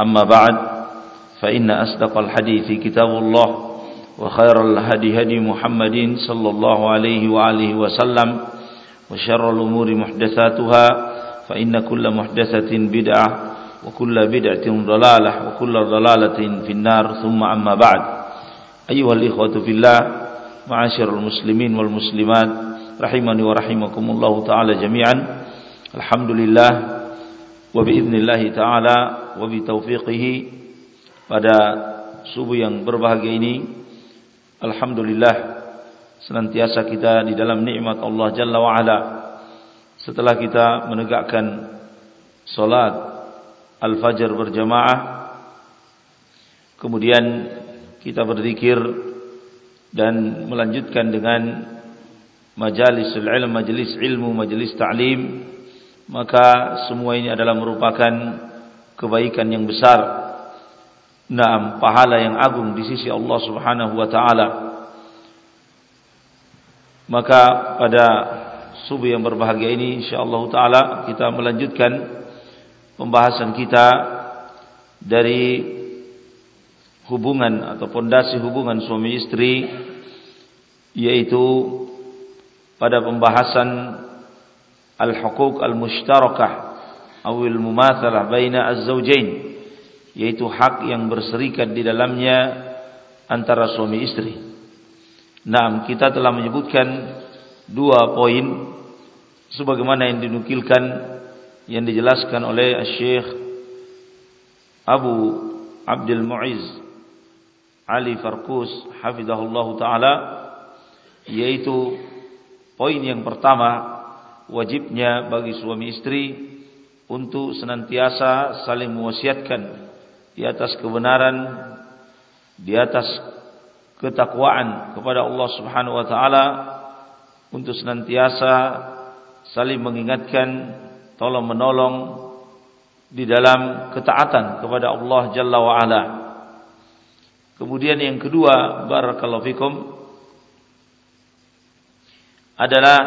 أما بعد فإن أصدق الحديث كتاب الله وخير الهدي هدي محمد صلى الله عليه وآله وسلم وشر الأمور محدثاتها فإن كل محدثة بدعة وكل بدعة ضلالة وكل ضلالة في النار ثم أما بعد. أيها الإخوة في الله معاشر المسلمين والمسلمات رحمني ورحمكم الله تعالى جميعا الحمد لله Wabidnillahi ta'ala Wabitaufiqihi Pada subuh yang berbahagia ini. Alhamdulillah Senantiasa kita di dalam nikmat Allah Jalla wa'ala. Setelah kita menegakkan Salat Al-Fajr berjamaah Kemudian Kita berzikir Dan melanjutkan dengan Majalis ilmu Majalis ilmu, majalis ta'lim maka semua ini adalah merupakan kebaikan yang besar Naam, pahala yang agung di sisi Allah Subhanahu wa taala. Maka pada subuh yang berbahagia ini insyaallah taala kita melanjutkan pembahasan kita dari hubungan atau pondasi hubungan suami istri yaitu pada pembahasan al-huquq al-mushtarakah atau al-mumathalah baina az-zawjain yaitu hak yang berserikat di dalamnya antara suami istri. Nah, kita telah menyebutkan dua poin sebagaimana yang dinukilkan yang dijelaskan oleh Syekh Abu Abdul Muiz Ali Farkus hafizahullah taala yaitu poin yang pertama wajibnya bagi suami istri untuk senantiasa saling mewasiatkan di atas kebenaran, di atas ketakwaan kepada Allah Subhanahu wa taala untuk senantiasa saling mengingatkan, tolong menolong di dalam ketaatan kepada Allah Jalla wa ala. Kemudian yang kedua, barakallahu fikum adalah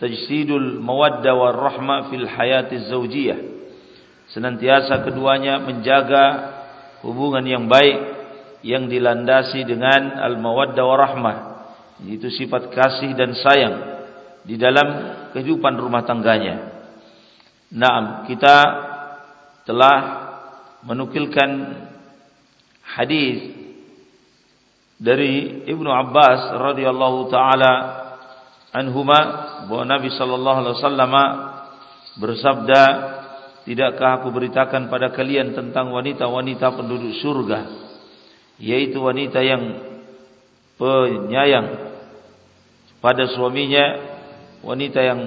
tajsidul mawaddah war rahmah fil hayati zaujiyah senantiasa keduanya menjaga hubungan yang baik yang dilandasi dengan al-mawaddah warahmah itu sifat kasih dan sayang di dalam kehidupan rumah tangganya. Naam, kita telah menukilkan hadis dari Ibnu Abbas radhiyallahu taala anhuma bahwa Nabi sallallahu alaihi wasallam bersabda Tidakkah aku beritakan pada kalian tentang wanita-wanita penduduk surga Yaitu wanita yang penyayang pada suaminya Wanita yang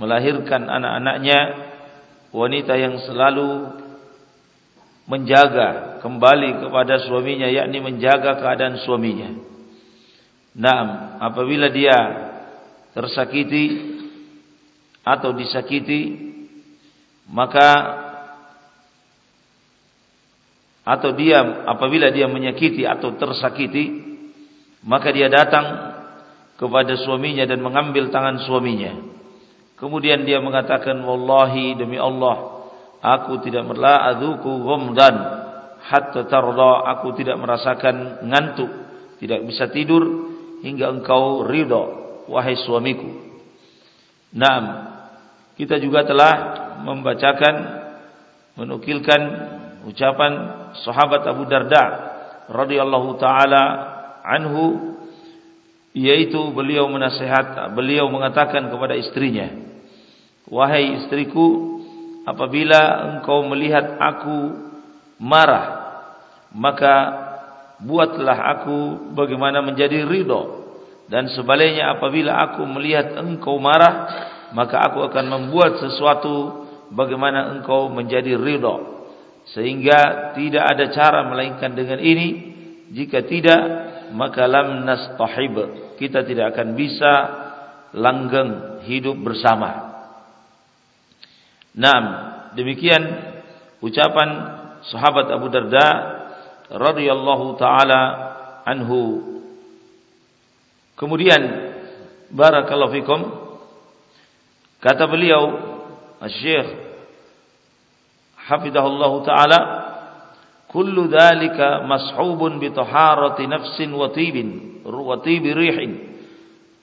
melahirkan anak-anaknya Wanita yang selalu menjaga kembali kepada suaminya yakni menjaga keadaan suaminya. Naam, apabila dia tersakiti atau disakiti maka atau dia apabila dia menyakiti atau tersakiti maka dia datang kepada suaminya dan mengambil tangan suaminya. Kemudian dia mengatakan wallahi demi Allah aku tidak merla'adzuku ghamdan hatta tarda. Aku tidak merasakan ngantuk tidak bisa tidur hingga engkau ridha wahai suamiku. Naam kita juga telah membacakan menukilkan ucapan sahabat Abu Darda radhiyallahu taala anhu yaitu beliau menasihat beliau mengatakan kepada istrinya wahai istriku apabila engkau melihat aku marah maka buatlah aku bagaimana menjadi ridho dan sebaliknya apabila aku melihat engkau marah maka aku akan membuat sesuatu bagaimana engkau menjadi ridha. Sehingga tidak ada cara melainkan dengan ini. Jika tidak maka lam nastahib. Kita tidak akan bisa langgeng hidup bersama. Naam demikian ucapan sahabat Abu Darda radhiyallahu taala anhu kemudian barakallahu fikum kata beliau Syekh hafidahullah taala kullu dhalika mashubun bi taharati nafsin wa tibin wa tibi rihin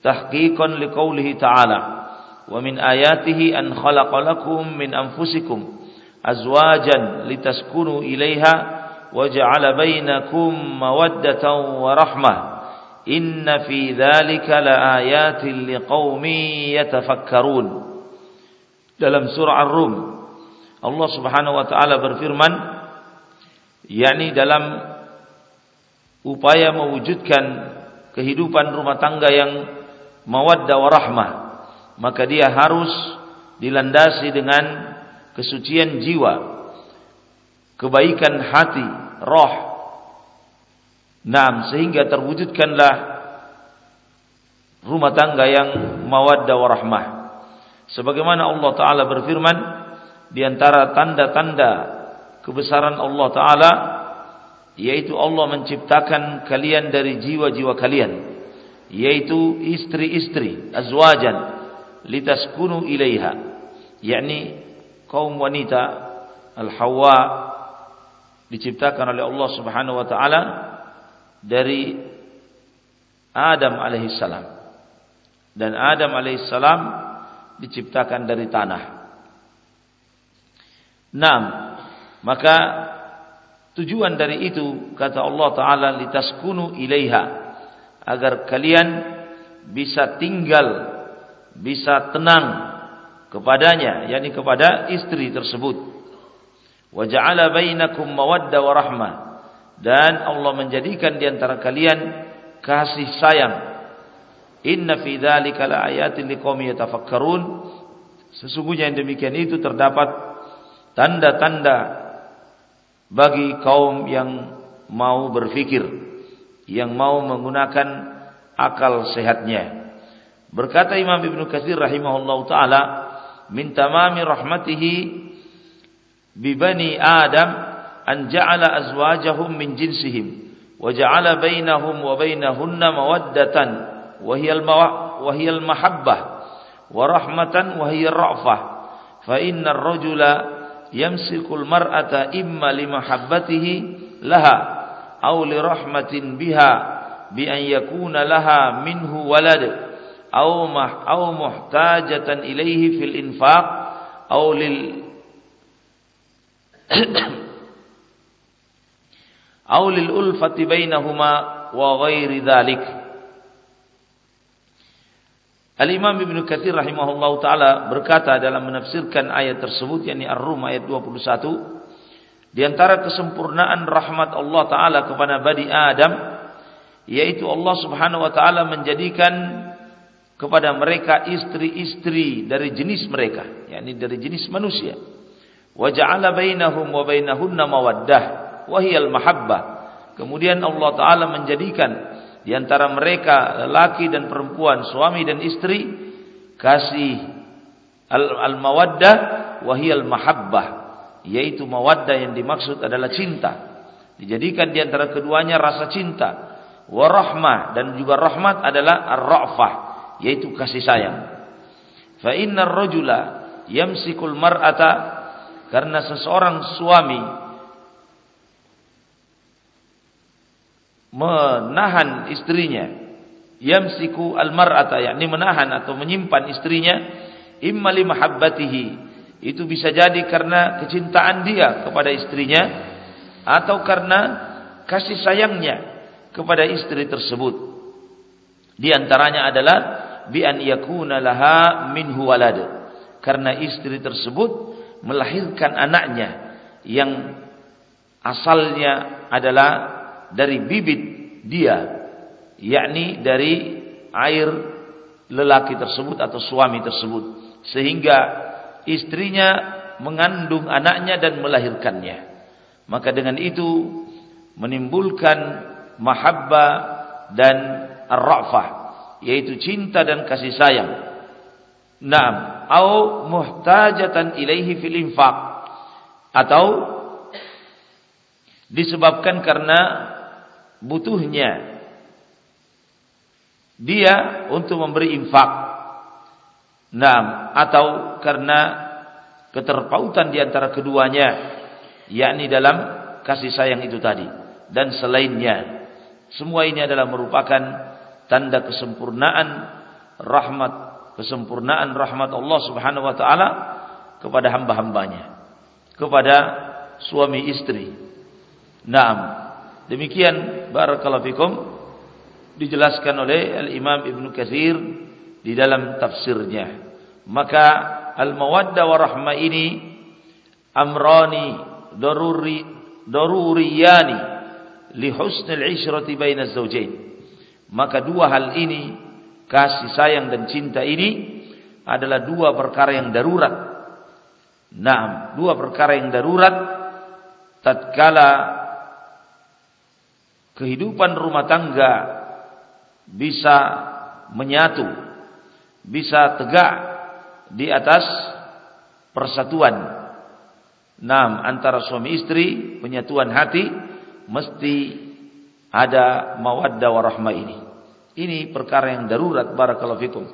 tahqiqan liqaulihi ta'ala wa min ayatihi an khalaqa lakum min anfusikum azwajan litaskunu ilaiha wa ja'ala bainakum mawaddatan wa rahmah inna fi dhalika laayatin liqaumin yatafakkarun. Dalam surah Ar-Rum Allah Subhanahu wa taala berfirman yakni dalam upaya mewujudkan kehidupan rumah tangga yang mawaddah warahmah maka dia harus dilandasi dengan kesucian jiwa kebaikan hati roh Naam sehingga terwujudkanlah rumah tangga yang mawaddah warahmah sebagaimana Allah taala berfirman di antara tanda-tanda kebesaran Allah taala yaitu Allah menciptakan kalian dari jiwa-jiwa kalian yaitu istri-istri azwajan litaskunu ilaiha yakni kaum wanita al-hawa diciptakan oleh Allah Subhanahu wa taala dari Adam alaihissalam dan Adam alaihissalam diciptakan dari tanah Naam. Maka tujuan dari itu kata Allah taala litaskunu ilaiha agar kalian bisa tinggal bisa tenang kepadanya yakni kepada istri tersebut. Wa ja'ala bainakum mawaddah wa rahmah dan Allah menjadikan di antara kalian kasih sayang. Inna fi dzalika laayatin liqaumin yatafakkarun. Sesungguhnya yang demikian itu terdapat tanda-tanda bagi kaum yang mau berfikir, yang mau menggunakan akal sehatnya. Berkata Imam Ibn Katsir rahimahullah taala, "Min tamami rahmatihi bi bani Adam an ja'ala azwajahum min jinsihim wa ja'ala bainahum wa bainahunna mawaddatan wa hiya al-wa hiya al-mahabbah wa rahmatan wa hiya ar-ra'fah fa inna ar-rajula yamsikul mar'ata imma limahabbatihi laha aw li rahmatin biha bi an yakuna laha minhu aw lil ulfati bainahuma wa ghairi dhalik. Al-Imam Ibn Kathir rahimahullah ta'ala berkata dalam menafsirkan ayat tersebut yakni Ar-Rum ayat 21 di antara kesempurnaan rahmat Allah taala kepada Bani Adam yaitu Allah Subhanahu wa taala menjadikan kepada mereka istri-istri dari jenis mereka yakni dari jenis manusia. Wa ja'ala bainahum wa bainahunna mawaddah wa hiyal mahabbah kemudian Allah taala menjadikan di antara mereka laki dan perempuan, suami dan istri kasih al-mawaddah al wahiyal mahabbah yaitu mawaddah yang dimaksud adalah cinta. Dijadikan di antara keduanya rasa cinta. Warahmah dan juga rahmat adalah ar-ra'fah yaitu kasih sayang. Fa rajula yamsikul mar'ata karena seseorang suami menahan istrinya. Yamsiku almar'ata yakni menahan atau menyimpan istrinya imma li mahabbatihi. Itu bisa jadi karena kecintaan dia kepada istrinya atau karena kasih sayangnya kepada istri tersebut. Di antaranya adalah bi an yakuna laha minhu walad. Karena istri tersebut melahirkan anaknya yang asalnya adalah dari bibit dia yakni dari air lelaki tersebut atau suami tersebut sehingga istrinya mengandung anaknya dan melahirkannya Maka dengan itu menimbulkan mahabbah dan ar-ra'fah yaitu cinta dan kasih sayang. Naam, au muhtajatan ilaihi fil infaq atau disebabkan karena butuhnya dia untuk memberi infak. Naam, atau karena keterpautan di antara keduanya yakni dalam kasih sayang itu tadi dan selainnya. Semua ini adalah merupakan tanda kesempurnaan rahmat kesempurnaan rahmat Allah Subhanahu wa taala kepada hamba-hambanya kepada suami istri. Naam. Demikian barakallahu fikum dijelaskan oleh Al-Imam Ibnu Katsir di dalam tafsirnya. Maka al-mawaddah wa rahmah ini amrani daruri daruriyani li husnil ishrati baina zawjain maka dua hal ini, kasih sayang dan cinta ini adalah dua perkara yang darurat. Nah, dua perkara yang darurat tatkala kehidupan rumah tangga bisa menyatu, bisa tegak di atas persatuan. Nah, antara suami istri, penyatuan hati mesti ada mawaddah warahmah ini. Ini perkara yang darurat barakallahu fikum.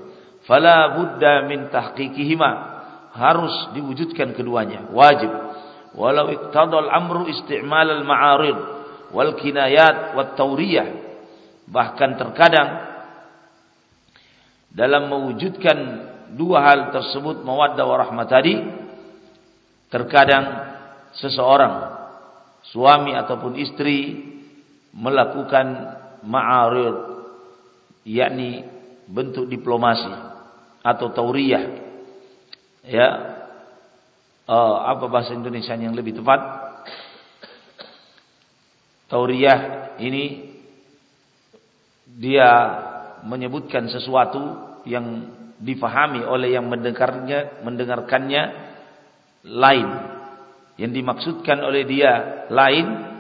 Fala budda min tahqiqihima. Harus diwujudkan keduanya, wajib. Walau iqtadal amru isti'mal al-ma'arid wal kinayat wat tawriyah. Bahkan terkadang dalam mewujudkan dua hal tersebut mawaddah warahmah tadi terkadang seseorang suami ataupun istri melakukan ma'arid yakni bentuk diplomasi atau tauriyah ya uh, apa bahasa Indonesia yang lebih tepat tauriyah ini dia menyebutkan sesuatu yang difahami oleh yang mendengarnya mendengarkannya lain yang dimaksudkan oleh dia lain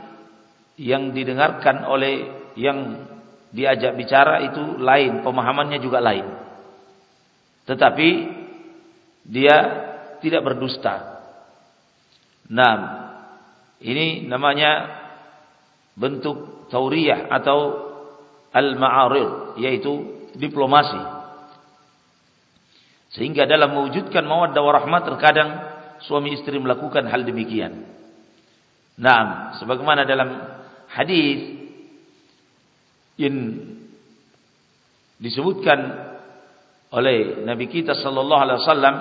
yang didengarkan oleh yang diajak bicara itu lain, pemahamannya juga lain. Tetapi dia tidak berdusta. Nah, ini namanya bentuk tauriyah atau al-ma'arid yaitu diplomasi. Sehingga dalam mewujudkan mawaddah warahmat terkadang suami istri melakukan hal demikian. Nah, sebagaimana dalam hadis yang disebutkan oleh Nabi kita sallallahu alaihi wasallam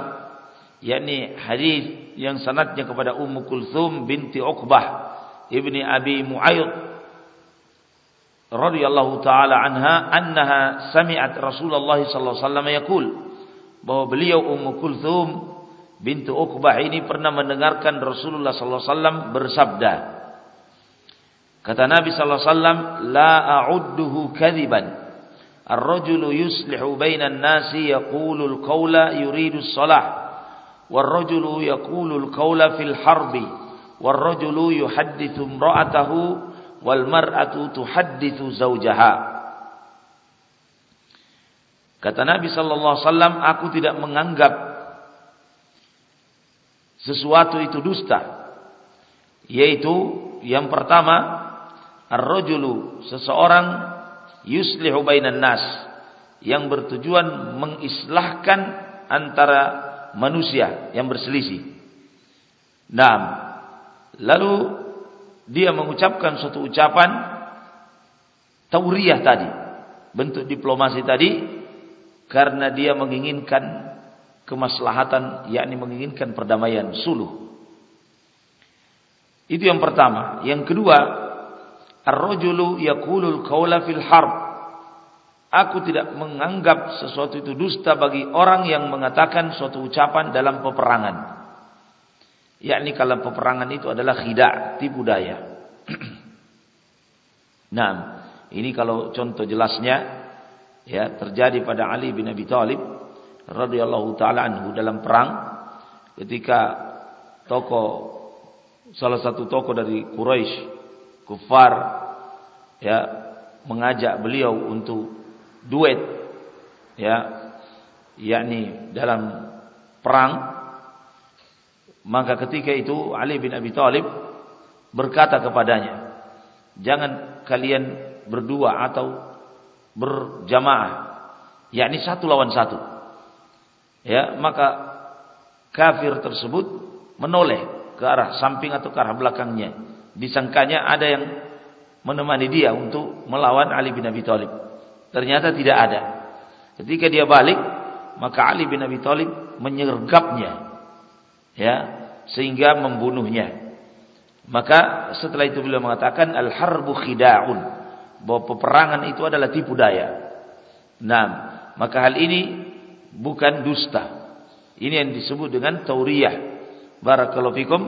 yakni hadis yang sanadnya kepada Ummu Kulthum binti Uqbah ibni Abi Mu'ayyid radhiyallahu taala anha annaha sami'at Rasulullah sallallahu alaihi wasallam yaqul bahwa beliau Ummu Kulthum binti Uqbah ini pernah mendengarkan Rasulullah sallallahu alaihi wasallam bersabda Kata Nabi sallallahu alaihi wasallam, "La a'udduhu kadhiban." Ar-rajulu yuslihu bainan nasi yaqulu al-qawla yuridu as-salah. War-rajulu yaqulu al-qawla fil harbi. War-rajulu yuhaddithu imra'atahu wal mar'atu tuhaddithu zawjaha. Kata Nabi sallallahu alaihi wasallam, aku tidak menganggap sesuatu itu dusta. Yaitu yang pertama Ar-rajulu seseorang yuslihu bainan nas yang bertujuan mengislahkan antara manusia yang berselisih. Nah, lalu dia mengucapkan suatu ucapan tauriyah tadi, bentuk diplomasi tadi karena dia menginginkan kemaslahatan yakni menginginkan perdamaian suluh. Itu yang pertama. Yang kedua, Ar-rajulu yaqulul qawla fil harb. Aku tidak menganggap sesuatu itu dusta bagi orang yang mengatakan suatu ucapan dalam peperangan. Yakni kalau peperangan itu adalah khida, tipu daya. nah, ini kalau contoh jelasnya ya terjadi pada Ali bin Abi Thalib radhiyallahu taala anhu dalam perang ketika tokoh salah satu tokoh dari Quraisy, kufar ya, mengajak beliau untuk duet ya, yakni dalam perang maka ketika itu Ali bin Abi Thalib berkata kepadanya, "Jangan kalian berdua atau berjamaah, yakni satu lawan satu." Ya, maka kafir tersebut menoleh ke arah samping atau ke arah belakangnya. Disangkanya ada yang menemani dia untuk melawan Ali bin Abi Thalib. Ternyata tidak ada. Ketika dia balik, maka Ali bin Abi Thalib menyergapnya. Ya, sehingga membunuhnya. Maka setelah itu beliau mengatakan al-harbu khida'un, bahwa peperangan itu adalah tipu daya. Nah, maka hal ini bukan dusta. Ini yang disebut dengan tauriyah. Barakallahu fikum.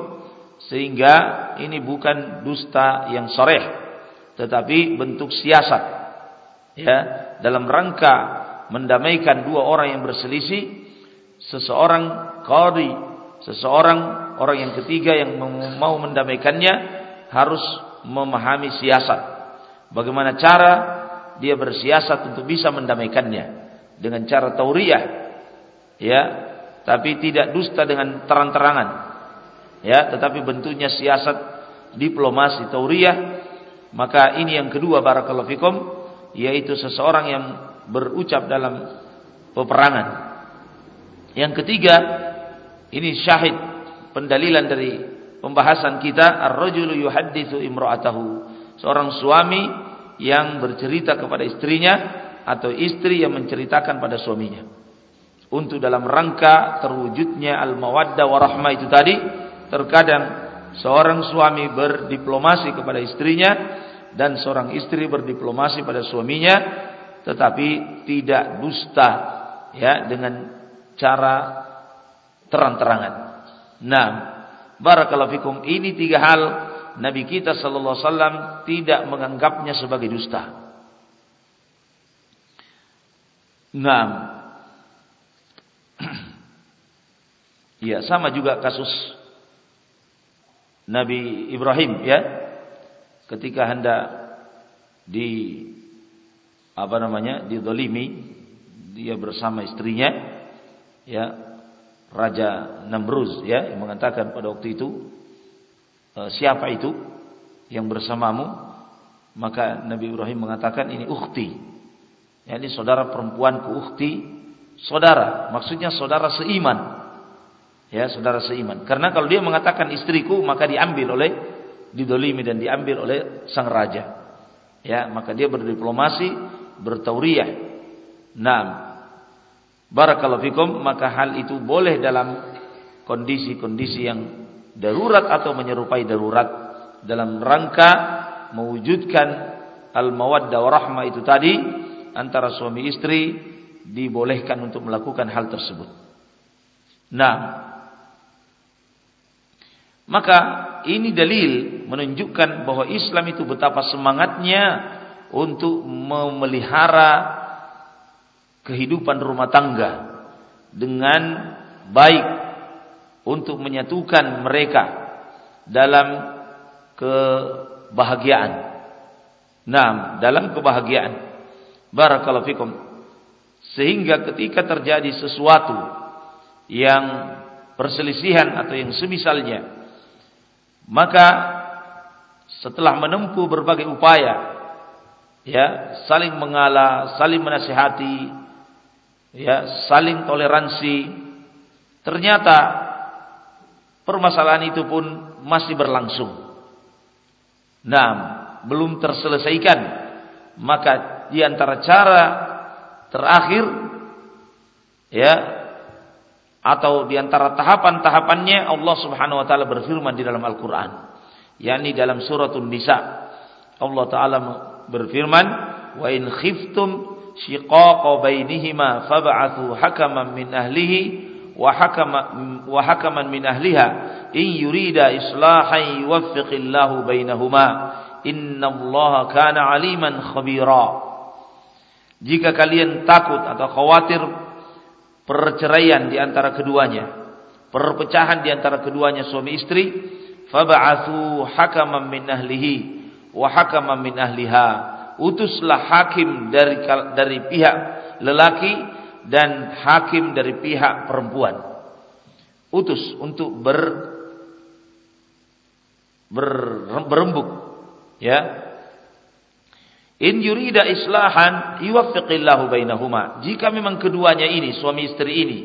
Sehingga ini bukan dusta yang soreh. Tetapi bentuk siasat. Ya, dalam rangka mendamaikan dua orang yang berselisih. Seseorang qadi, seseorang orang yang ketiga yang mau mendamaikannya harus memahami siasat. Bagaimana cara dia bersiasat untuk bisa mendamaikannya dengan cara tauriyah. Ya, tapi tidak dusta dengan terang-terangan. Ya, tetapi bentuknya siasat diplomasi tauriyah. Maka ini yang kedua barakallahu fikum yaitu seseorang yang berucap dalam peperangan. Yang ketiga, ini syahid pendalilan dari pembahasan kita ar-rajulu yuhadditsu imra'atahu. Seorang suami yang bercerita kepada istrinya atau istri yang menceritakan pada suaminya untuk dalam rangka terwujudnya al-mawaddah warahmah itu tadi terkadang seorang suami berdiplomasi kepada istrinya dan seorang istri berdiplomasi pada suaminya tetapi tidak dusta ya dengan cara terang-terangan. Nah, barakallahu fikum ini tiga hal Nabi kita sallallahu alaihi wasallam tidak menganggapnya sebagai dusta. Nah, Ya, sama juga kasus Nabi Ibrahim ya. Ketika hendak di apa namanya? didolimi dia bersama istrinya ya Raja Namruz ya yang mengatakan pada waktu itu e, siapa itu yang bersamamu maka Nabi Ibrahim mengatakan ini ukhti ya, ini saudara perempuanku ukhti saudara maksudnya saudara seiman Ya, saudara seiman. Karena kalau dia mengatakan istriku, maka diambil oleh didolimi dan diambil oleh sang raja. Ya, maka dia berdiplomasi, bertauriyah. Nah, barakallahu fikum, maka hal itu boleh dalam kondisi-kondisi yang darurat atau menyerupai darurat dalam rangka mewujudkan al-mawaddah warahmah itu tadi antara suami istri dibolehkan untuk melakukan hal tersebut. Nah, maka ini dalil menunjukkan bahwa Islam itu betapa semangatnya untuk memelihara kehidupan rumah tangga dengan baik untuk menyatukan mereka dalam kebahagiaan. Nah, dalam kebahagiaan. Barakallahu fikum. Sehingga ketika terjadi sesuatu yang perselisihan atau yang semisalnya maka setelah menempuh berbagai upaya ya, saling mengalah, saling menasihati, ya, saling toleransi, ternyata permasalahan itu pun masih berlangsung. Nah, belum terselesaikan. Maka di antara cara terakhir ya atau di antara tahapan-tahapannya Allah Subhanahu wa taala berfirman di dalam Al-Qur'an yakni dalam suratul Nisa Allah taala berfirman wa in khiftum shiqaqa bainihima fab'athu hakaman min ahlihi wa hakama wa hakaman min ahliha in yurida islahan yuwaffiqillahu bainahuma. Innallaha kana aliman khabira. Jika kalian takut atau khawatir perceraian di antara keduanya, perpecahan di antara keduanya suami istri, fab'athu hakaman min ahlihi wa hakaman min ahliha utuslah hakim dari dari pihak lelaki dan hakim dari pihak perempuan utus untuk ber, ber berembuk ya In yurida islahan yuwaffiqillahu bainahuma. Jika memang keduanya ini suami istri ini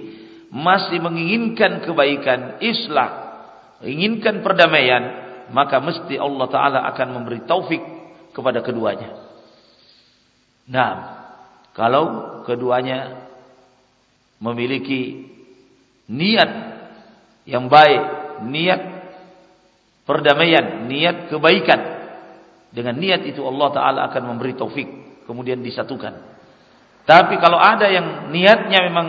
masih menginginkan kebaikan, islah, inginkan perdamaian, maka mesti Allah taala akan memberi taufik kepada keduanya. Nah, kalau keduanya memiliki niat yang baik, niat perdamaian, niat kebaikan, dengan niat itu Allah Ta'ala akan memberi taufik. Kemudian disatukan. Tapi kalau ada yang niatnya memang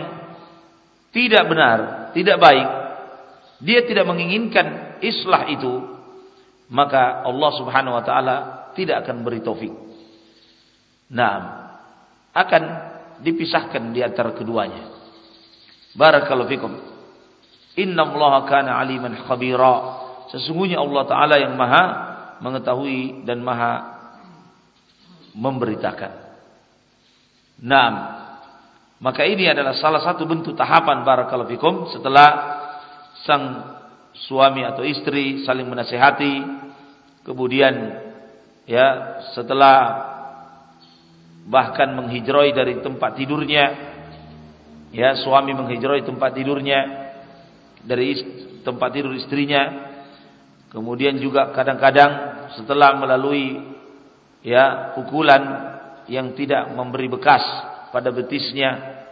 tidak benar, tidak baik. Dia tidak menginginkan islah itu. Maka Allah Subhanahu Wa Ta'ala tidak akan beri taufik. Nah, akan dipisahkan di antara keduanya. Barakallahu fikum. Inna Allah kana aliman khabira. Sesungguhnya Allah Ta'ala yang maha mengetahui dan maha memberitakan. Naam. Maka ini adalah salah satu bentuk tahapan barakallahu fikum setelah sang suami atau istri saling menasehati, kemudian ya setelah bahkan menghijroi dari tempat tidurnya, ya suami menghijroi tempat tidurnya. Dari tempat tidur istrinya, Kemudian juga kadang-kadang setelah melalui ya pukulan yang tidak memberi bekas pada betisnya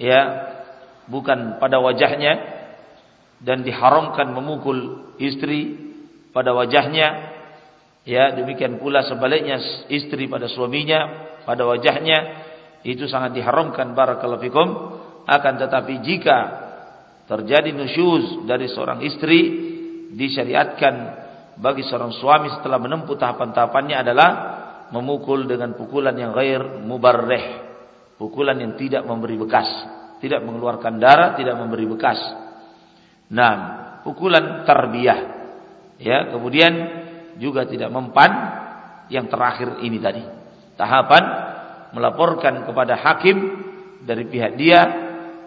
ya bukan pada wajahnya dan diharamkan memukul istri pada wajahnya ya demikian pula sebaliknya istri pada suaminya pada wajahnya itu sangat diharamkan barakallahu fikum akan tetapi jika terjadi nusyuz dari seorang istri disyariatkan bagi seorang suami setelah menempuh tahapan-tahapannya adalah memukul dengan pukulan yang ghair mubarrih, pukulan yang tidak memberi bekas, tidak mengeluarkan darah, tidak memberi bekas. Nah, pukulan tarbiyah. Ya, kemudian juga tidak mempan yang terakhir ini tadi. Tahapan melaporkan kepada hakim dari pihak dia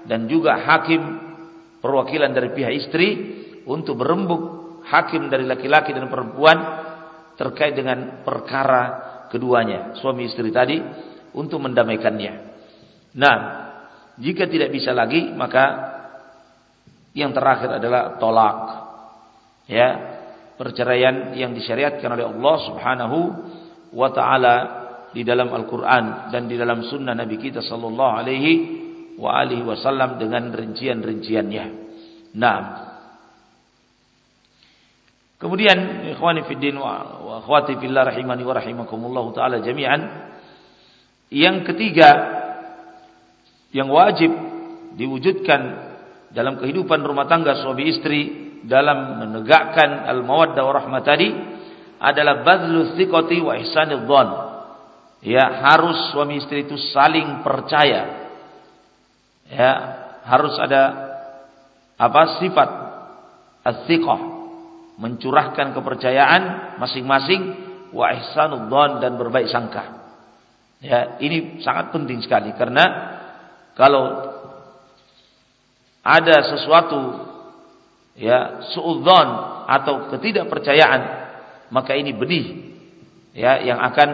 dan juga hakim perwakilan dari pihak istri untuk berembuk hakim dari laki-laki dan perempuan terkait dengan perkara keduanya, suami istri tadi untuk mendamaikannya. Nah, jika tidak bisa lagi maka yang terakhir adalah tolak. Ya, perceraian yang disyariatkan oleh Allah Subhanahu wa taala di dalam Al-Qur'an dan di dalam sunnah Nabi kita sallallahu alaihi wa alihi wasallam dengan rincian-rinciannya. Nah, Kemudian ikhwani fid din wa akhwati fillah rahimani wa rahimakumullah taala jami'an. Yang ketiga yang wajib diwujudkan dalam kehidupan rumah tangga suami istri dalam menegakkan al-mawaddah wa rahmah tadi adalah badlu thiqati wa ihsanidh dhon. Ya, harus suami istri itu saling percaya. Ya, harus ada apa sifat as-thiqah mencurahkan kepercayaan masing-masing wa ihsanudzan dan berbaik sangka. Ya, ini sangat penting sekali karena kalau ada sesuatu ya suudzon atau ketidakpercayaan maka ini benih ya yang akan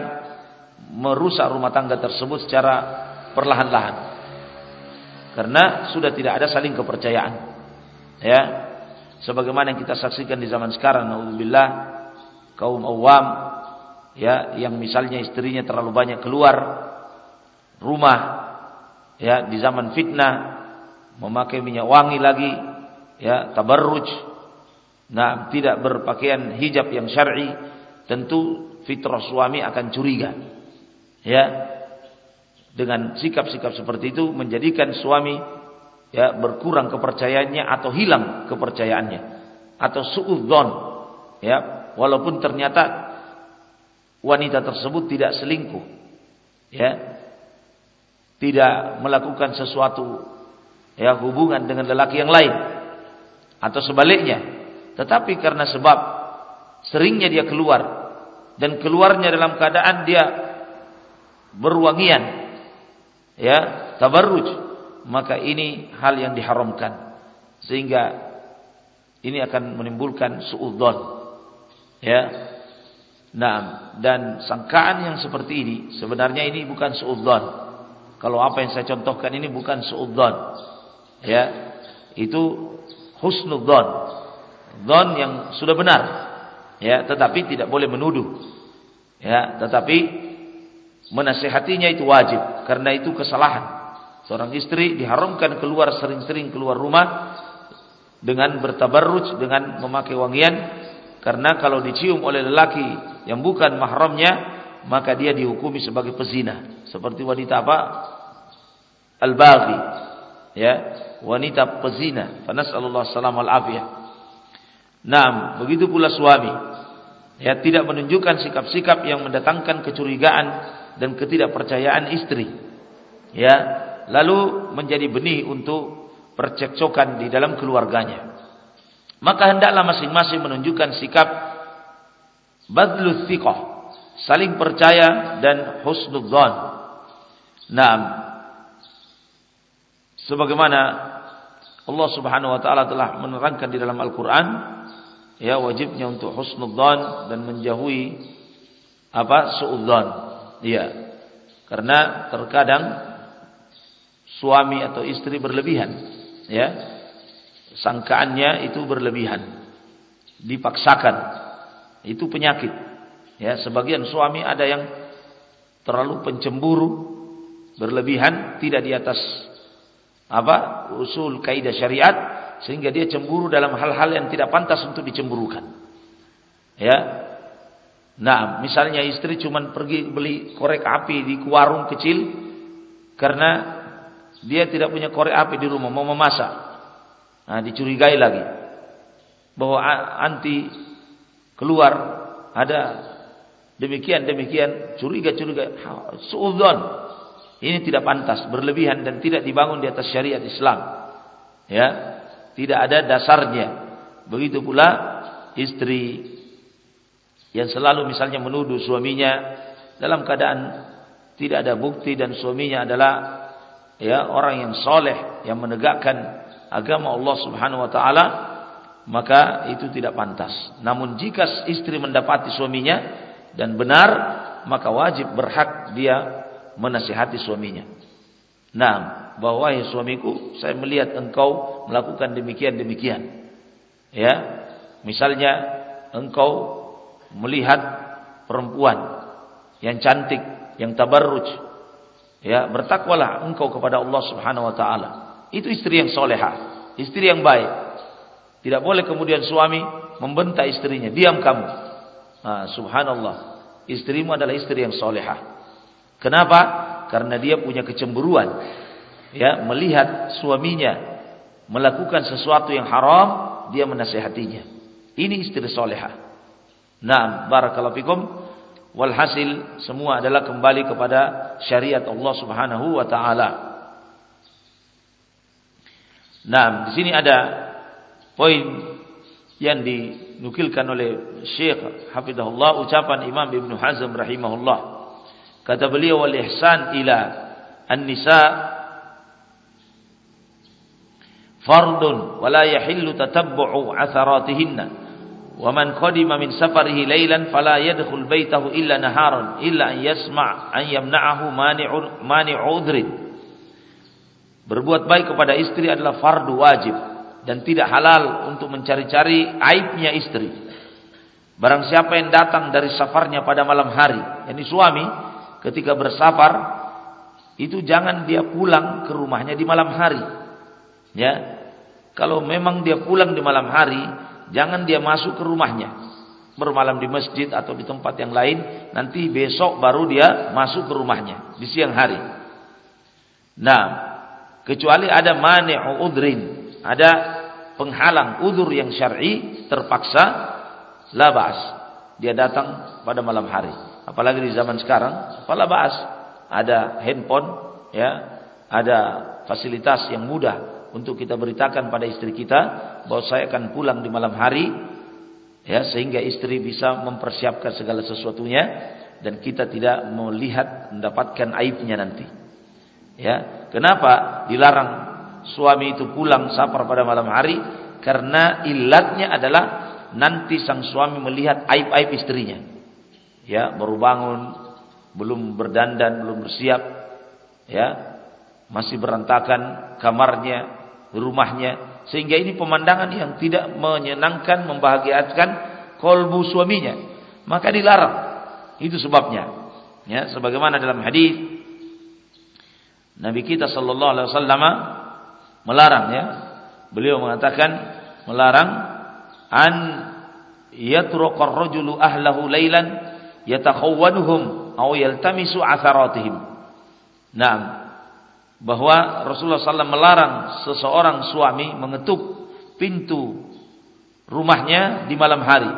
merusak rumah tangga tersebut secara perlahan-lahan. Karena sudah tidak ada saling kepercayaan. Ya, sebagaimana yang kita saksikan di zaman sekarang naudzubillah kaum awam ya yang misalnya istrinya terlalu banyak keluar rumah ya di zaman fitnah memakai minyak wangi lagi ya tabarruj. Nah tidak berpakaian hijab yang syar'i tentu fitrah suami akan curiga. Ya dengan sikap-sikap seperti itu menjadikan suami ya berkurang kepercayaannya atau hilang kepercayaannya. Atau suudzon ya walaupun ternyata wanita tersebut tidak selingkuh ya tidak melakukan sesuatu ya hubungan dengan lelaki yang lain atau sebaliknya. Tetapi karena sebab seringnya dia keluar. Dan keluarnya dalam keadaan dia berwangian ya tabarruj maka ini hal yang diharamkan. Sehingga ini akan menimbulkan suudzon ya. Nah dan sangkaan yang seperti ini sebenarnya ini bukan suudzon kalau apa yang saya contohkan ini bukan suudzon ya. Itu husnudzon dzon yang sudah benar. Ya tetapi tidak boleh menuduh. Ya tetapi menasihatinya itu wajib. Karena itu kesalahan. Seorang istri diharamkan keluar sering-sering keluar rumah dengan bertabarruj dengan memakai wangian. Karena kalau dicium oleh lelaki yang bukan mahramnya maka dia dihukumi sebagai pezina. Seperti wanita apa? Al-baghi. Ya wanita pezina fa nasallallahu alaihi wasallam Naam, begitu pula suami. Ya, tidak menunjukkan sikap-sikap yang mendatangkan kecurigaan dan ketidakpercayaan istri. Ya, lalu menjadi benih untuk percekcokan di dalam keluarganya. Maka hendaklah masing-masing menunjukkan sikap badlus thiqah, saling percaya dan husnudzan. Naam. Sebagaimana Allah Subhanahu wa taala telah menerangkan di dalam Al-Qur'an ya wajibnya untuk husnudzan dan menjauhi apa? Suudzan ya karena terkadang suami atau istri berlebihan ya. Sangkaannya itu berlebihan. Dipaksakan. Itu penyakit ya. Sebagian suami ada yang terlalu pencemburu berlebihan tidak di atas apa usul kaidah syariat sehingga dia cemburu dalam hal-hal yang tidak pantas untuk dicemburukan. Ya. Nah, misalnya istri cuma pergi beli korek api di warung kecil karena dia tidak punya korek api di rumah mau memasak. Nah, dicurigai lagi bahwa anti keluar ada demikian demikian curiga-curiga suudzon ini tidak pantas berlebihan dan tidak dibangun di atas syariat Islam ya tidak ada dasarnya. Begitu pula istri yang selalu misalnya menuduh suaminya dalam keadaan tidak ada bukti dan suaminya adalah ya orang yang soleh yang menegakkan agama Allah Subhanahu wa taala maka itu tidak pantas. Namun jika istri mendapati suaminya dan benar maka wajib berhak dia menasihati suaminya. Nah, bahwa wahai suamiku, saya melihat engkau melakukan demikian-demikian. Ya. Misalnya engkau melihat perempuan yang cantik, yang tabarruj. Ya, bertakwalah engkau kepada Allah Subhanahu wa taala. Itu istri yang solehah, istri yang baik. Tidak boleh kemudian suami membentak istrinya, diam kamu. Nah, subhanallah, istrimu adalah istri yang solehah. Kenapa? Karena dia punya kecemburuan ya melihat suaminya melakukan sesuatu yang haram, dia menasehatinya. Ini istri solehah. Nah, barakallahu fikum. Walhasil semua adalah kembali kepada syariat Allah Subhanahu wa taala. Nah, di sini ada poin yang dinukilkan oleh Syekh Hafizahullah ucapan Imam Ibn Hazm rahimahullah. Kata beliau wal ihsan ila an-nisa fardun wa la yahillu tatabbu'u atharatihinna. Wa man qadima min safarihi laylan fala yadkhul baitahu illa naharan illa an yasma' an yamna'ahu mani'u mani'u udrin berbuat baik kepada istri adalah fardu wajib dan tidak halal untuk mencari-cari aibnya istri. Barang siapa yang datang dari safarnya pada malam hari yakni suami ketika bersafar itu jangan dia pulang ke rumahnya di malam hari ya kalau memang dia pulang di malam hari, jangan dia masuk ke rumahnya. Bermalam di masjid atau di tempat yang lain, nanti besok baru dia masuk ke rumahnya di siang hari. Nah, kecuali ada mani'u udrin, ada penghalang udur yang syar'i terpaksa labas. Dia datang pada malam hari. Apalagi di zaman sekarang, apa labas? Ada handphone, ya, ada fasilitas yang mudah untuk kita beritakan pada istri kita bahwa saya akan pulang di malam hari Ya, sehingga istri bisa mempersiapkan segala sesuatunya dan kita tidak melihat mendapatkan aibnya nanti. Ya, kenapa dilarang suami itu pulang safar pada malam hari? Karena ilatnya adalah nanti sang suami melihat aib-aib istrinya. Ya, baru bangun, belum berdandan, belum bersiap, ya, masih berantakan kamarnya, rumahnya, sehingga ini pemandangan yang tidak menyenangkan, membahagiakan kolbu suaminya. Maka dilarang. Itu sebabnya. Ya, sebagaimana dalam hadis Nabi kita sallallahu alaihi wasallam melarang ya. Beliau mengatakan melarang an yatruqa ar-rajulu ahlahu lailan yatakhawwanuhum aw yaltamisu atharatihim. Naam, bahwa Rasulullah SAW melarang seseorang suami mengetuk pintu rumahnya di malam hari.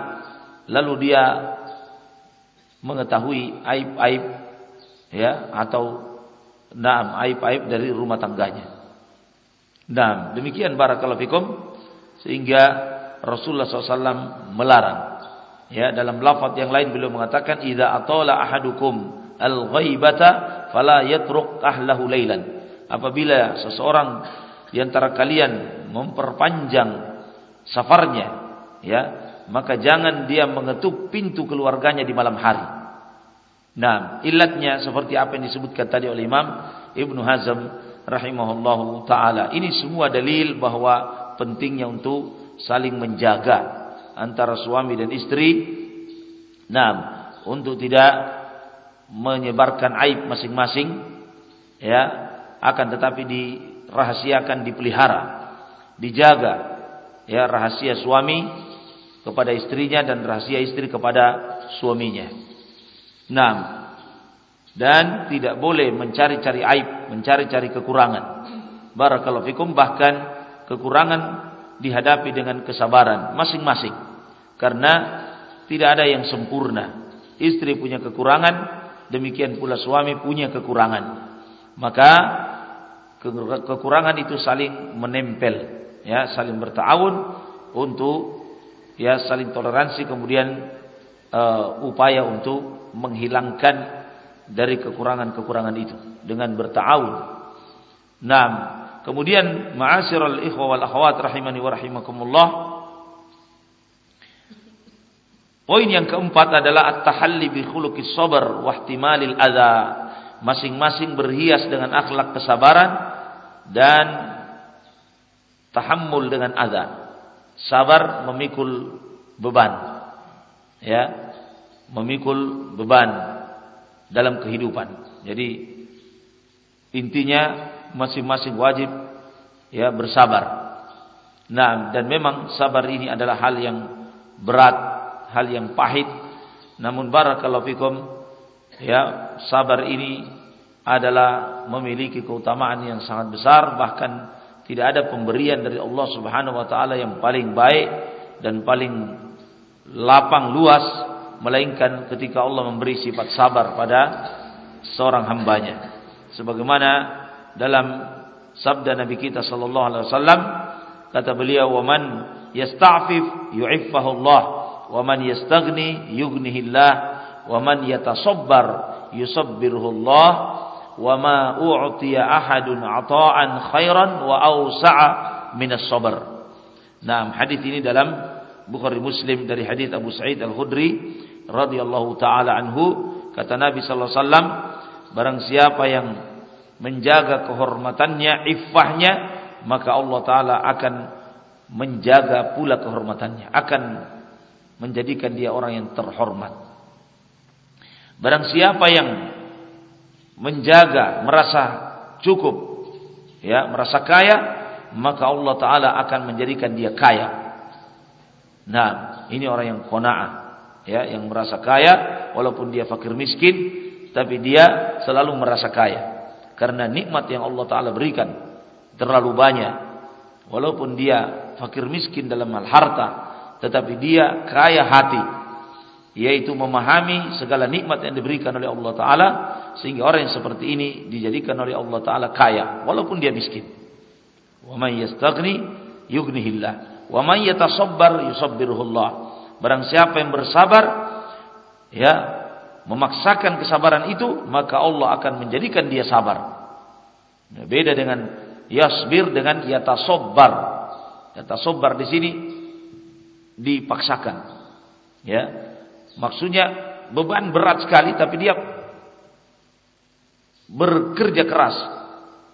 Lalu dia mengetahui aib-aib ya atau naam aib-aib dari rumah tangganya. Nah, demikian barakallahu fikum sehingga Rasulullah SAW melarang. Ya, dalam lafaz yang lain beliau mengatakan idza atala ahadukum al-ghaibata fala yatruk ahlahu lailan apabila seseorang di antara kalian memperpanjang safarnya ya maka jangan dia mengetuk pintu keluarganya di malam hari. Nah ilatnya seperti apa yang disebutkan tadi oleh Imam Ibnu Hazm rahimahullahu taala. Ini semua dalil bahwa pentingnya untuk saling menjaga antara suami dan istri nah untuk tidak menyebarkan aib masing-masing ya akan tetapi dirahasiakan, dipelihara, dijaga ya rahasia suami kepada istrinya dan rahasia istri kepada suaminya. Nah, dan tidak boleh mencari-cari aib, mencari-cari kekurangan. Barakallahu fikum bahkan kekurangan dihadapi dengan kesabaran masing-masing. Karena tidak ada yang sempurna. Istri punya kekurangan, demikian pula suami punya kekurangan. Maka kekurangan itu saling menempel ya saling bertawun untuk ya saling toleransi kemudian uh, upaya untuk menghilangkan dari kekurangan-kekurangan itu dengan bertawun. Nah, kemudian ma'asyiral ikhwa wal akhwat rahimani wa rahimakumullah Poin yang keempat adalah at-tahalli bi khuluqis sabr wa ihtimalil adza masing-masing berhias dengan akhlak kesabaran dan tahammul dengan azan. Sabar memikul beban. Ya, memikul beban dalam kehidupan. Jadi intinya masing-masing wajib ya bersabar. Nah, dan memang sabar ini adalah hal yang berat, hal yang pahit. Namun barakallahu fikum ya sabar ini adalah memiliki keutamaan yang sangat besar bahkan tidak ada pemberian dari Allah Subhanahu wa taala yang paling baik dan paling lapang luas melainkan ketika Allah memberi sifat sabar pada seorang hambanya sebagaimana dalam sabda Nabi kita sallallahu alaihi wasallam kata beliau wa man yasta'fif yu'iffahu Allah wa man yastaghni yughnihi Allah wa man yatasabbar yusabbirhu Allah wa ma u'tiya ahadun ata'an khairan wa awsa'a min as-sabr. Nah, hadis ini dalam Bukhari Muslim dari hadis Abu Sa'id Al-Khudri radhiyallahu taala anhu. Kata Nabi sallallahu alaihi wasallam barang siapa yang menjaga kehormatannya, iffahnya, maka Allah taala akan menjaga pula kehormatannya, akan menjadikan dia orang yang terhormat. Barang siapa yang menjaga, merasa cukup, ya, merasa kaya, maka Allah taala akan menjadikan dia kaya. Nah, ini orang yang qanaah, ya, yang merasa kaya walaupun dia fakir miskin, tapi dia selalu merasa kaya. Karena nikmat yang Allah taala berikan terlalu banyak. Walaupun dia fakir miskin dalam hal harta, tetapi dia kaya hati yaitu memahami segala nikmat yang diberikan oleh Allah taala sehingga orang yang seperti ini dijadikan oleh Allah taala kaya walaupun dia miskin. Wa man yastaghni yughnihillah wa man yatasabbar yusabbirullah. Barang siapa yang bersabar ya memaksakan kesabaran itu maka Allah akan menjadikan dia sabar. Beda dengan yasbir dengan yatasobbar. Yatasobbar di sini dipaksakan. Ya. Maksudnya beban berat sekali tapi dia bekerja keras.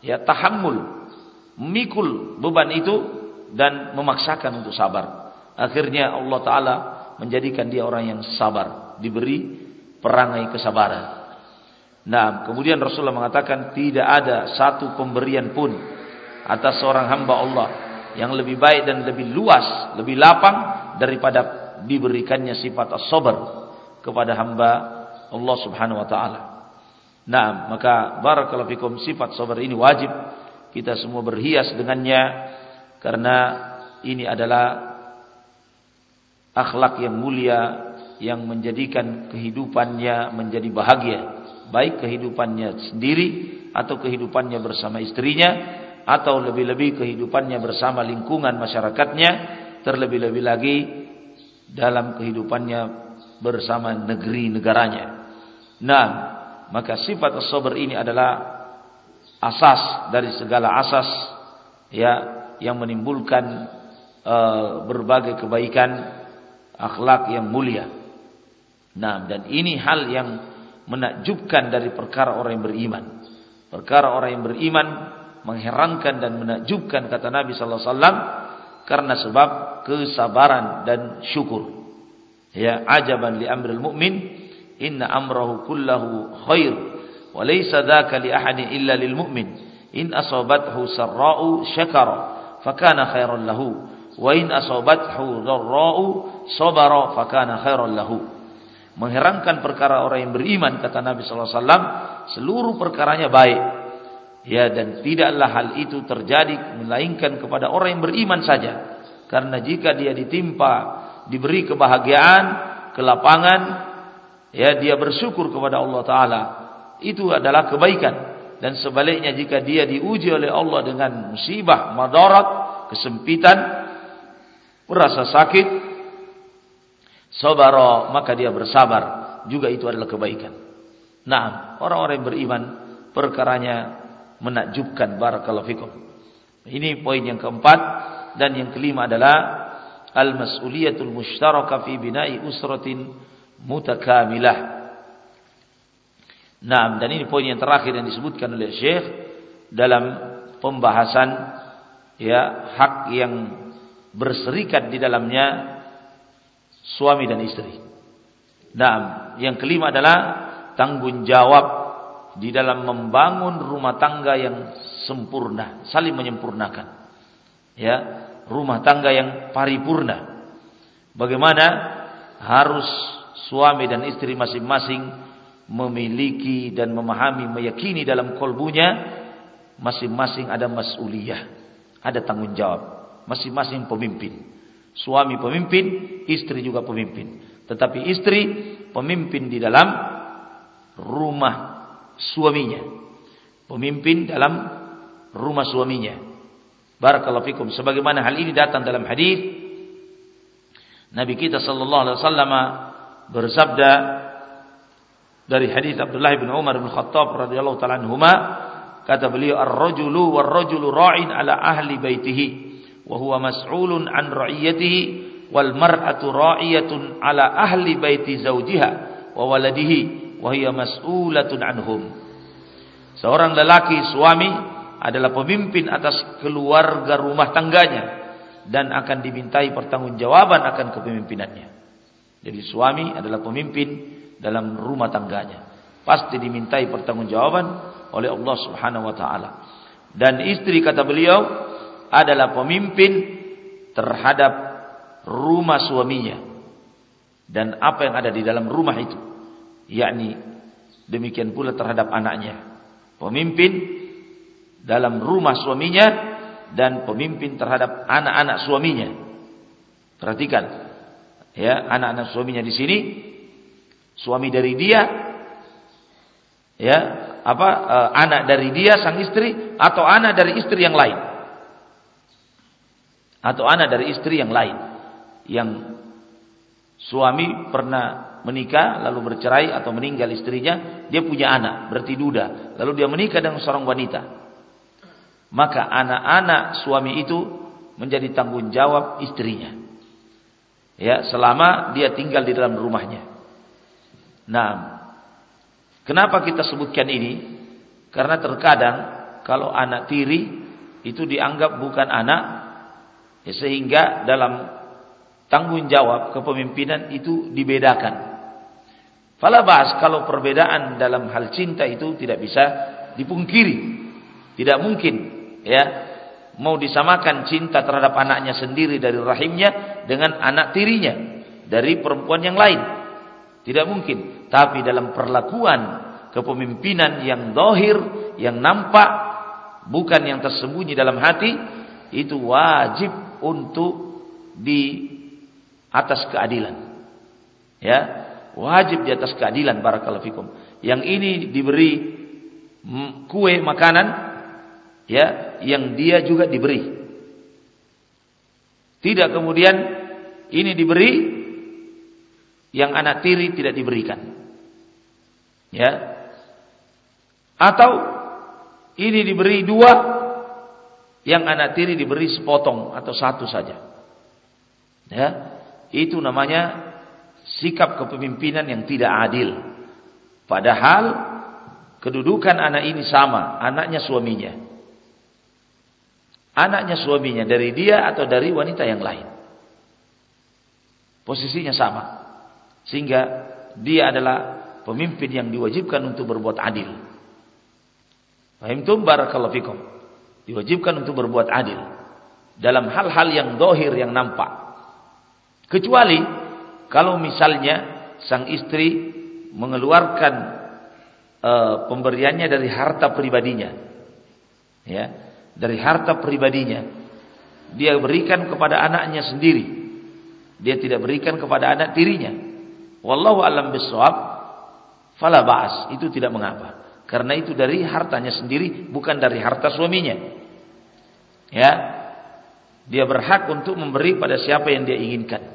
Ya, tahammul, memikul beban itu dan memaksakan untuk sabar. Akhirnya Allah taala menjadikan dia orang yang sabar, diberi perangai kesabaran. Nah, kemudian Rasulullah mengatakan tidak ada satu pemberian pun atas seorang hamba Allah yang lebih baik dan lebih luas, lebih lapang daripada diberikannya sifat as-sabar kepada hamba Allah Subhanahu wa taala. Nah, maka barakallahu fikum sifat sabar ini wajib kita semua berhias dengannya karena ini adalah akhlak yang mulia yang menjadikan kehidupannya menjadi bahagia baik kehidupannya sendiri atau kehidupannya bersama istrinya atau lebih-lebih kehidupannya bersama lingkungan masyarakatnya terlebih-lebih lagi dalam kehidupannya bersama negeri negaranya. Nah, maka sifat as-sabr ini adalah asas dari segala asas ya yang menimbulkan uh, berbagai kebaikan akhlak yang mulia. Nah, dan ini hal yang menakjubkan dari perkara orang yang beriman. Perkara orang yang beriman mengherankan dan menakjubkan kata Nabi sallallahu alaihi wasallam karena sebab kesabaran dan syukur. Ya, ajaban li amril mu'min inna amrahu kullahu khair wa laysa dzaka li ahadin illa lil mu'min. In asabathu sarra'u syakara fakana khairan lahu. Wa in asabathu dharra'u sabara fakana khairan lahu. Mengherankan perkara orang yang beriman kata Nabi sallallahu alaihi wasallam seluruh perkaranya baik ya dan tidaklah hal itu terjadi melainkan kepada orang yang beriman saja. Karena jika dia ditimpa diberi kebahagiaan kelapangan ya dia bersyukur kepada Allah taala itu adalah kebaikan. Dan sebaliknya jika dia diuji oleh Allah dengan musibah madarat kesempitan merasa sakit Sabara maka dia bersabar. Juga itu adalah kebaikan. Nah, orang-orang yang beriman perkaranya menakjubkan barakallahu fikum. Ini poin yang keempat dan yang kelima adalah al-mas'uliyatul mushtarakah fi bina'i usratin mutakamilah. Nah, dan ini poin yang terakhir yang disebutkan oleh Syekh dalam pembahasan ya hak yang berserikat di dalamnya suami dan istri. Nah, yang kelima adalah tanggung jawab di dalam membangun rumah tangga yang sempurna, saling menyempurnakan. Ya, rumah tangga yang paripurna. Bagaimana harus suami dan istri masing-masing memiliki dan memahami, meyakini dalam kolbunya masing-masing ada mas'uliyah, ada tanggung jawab, masing-masing pemimpin. Suami pemimpin, istri juga pemimpin. Tetapi istri pemimpin di dalam rumah suaminya. Pemimpin dalam rumah suaminya. Barakallahu fikum. Sebagaimana hal ini datang dalam hadis Nabi kita sallallahu alaihi wasallam bersabda dari hadis Abdullah bin Umar bin Khattab radhiyallahu taala anhuma kata beliau ar-rajulu war-rajulu ra'in ala ahli baitihi wa huwa mas'ulun an ra'iyatihi wal mar'atu ra'iyatun ala ahli baiti zawjiha wa waladihi wa hiya mas'ulatun anhum. Seorang lelaki suami adalah pemimpin atas keluarga rumah tangganya dan akan dimintai pertanggungjawaban akan kepemimpinannya. Jadi suami adalah pemimpin dalam rumah tangganya. Pasti dimintai pertanggungjawaban oleh Allah Subhanahu wa taala. Dan istri kata beliau adalah pemimpin terhadap rumah suaminya dan apa yang ada di dalam rumah itu yakni demikian pula terhadap anaknya. Pemimpin dalam rumah suaminya dan pemimpin terhadap anak-anak suaminya. Perhatikan ya anak-anak suaminya di sini. Suami dari dia ya apa e, anak dari dia sang istri atau anak dari istri yang lain. Atau anak dari istri yang lain. Yang Suami pernah menikah lalu bercerai atau meninggal istrinya, dia punya anak, berarti duda. Lalu dia menikah dengan seorang wanita. Maka anak-anak suami itu menjadi tanggung jawab istrinya. Ya, selama dia tinggal di dalam rumahnya. Nah, kenapa kita sebutkan ini? Karena terkadang kalau anak tiri itu dianggap bukan anak, ya sehingga dalam tanggung jawab kepemimpinan itu dibedakan. Fala bahas kalau perbedaan dalam hal cinta itu tidak bisa dipungkiri. Tidak mungkin ya mau disamakan cinta terhadap anaknya sendiri dari rahimnya dengan anak tirinya dari perempuan yang lain. Tidak mungkin. Tapi dalam perlakuan kepemimpinan yang dohir, yang nampak, bukan yang tersembunyi dalam hati, itu wajib untuk di atas keadilan. Ya, wajib di atas keadilan barakallahu fikum. Yang ini diberi kue makanan ya yang dia juga diberi. Tidak kemudian ini diberi yang anak tiri tidak diberikan. Ya. Atau ini diberi dua yang anak tiri diberi sepotong atau satu saja. Ya. Itu namanya sikap kepemimpinan yang tidak adil. Padahal kedudukan anak ini sama, anaknya suaminya anaknya suaminya dari dia atau dari wanita yang lain. Posisinya sama. Sehingga dia adalah pemimpin yang diwajibkan untuk berbuat adil. Fahimtum barakallahu fikum. Diwajibkan untuk berbuat adil dalam hal-hal yang dohir yang nampak. Kecuali kalau misalnya sang istri mengeluarkan uh, pemberiannya dari harta pribadinya. Ya, dari harta pribadinya. Dia berikan kepada anaknya sendiri. Dia tidak berikan kepada anak tirinya. Wallahu alam bisawab. Fala ba'as. Itu tidak mengapa. Karena itu dari hartanya sendiri. Bukan dari harta suaminya. Ya. Dia berhak untuk memberi pada siapa yang dia inginkan.